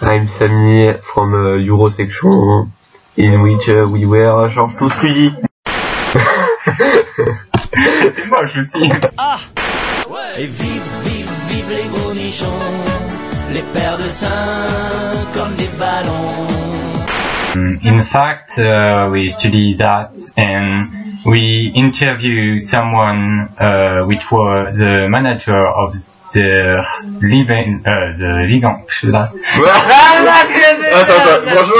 I'm Sami from uh, Eurosection, in which uh, we were Georges Toustrudy. C'est moche aussi. Et vive, vive, vive les gros nichons, les paires de seins comme des ballons. In fact, uh, we study that and we interview someone uh, which was the manager of de Liban, euh, de Ligon, je suis là. attends, attends, franchement,